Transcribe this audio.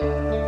Música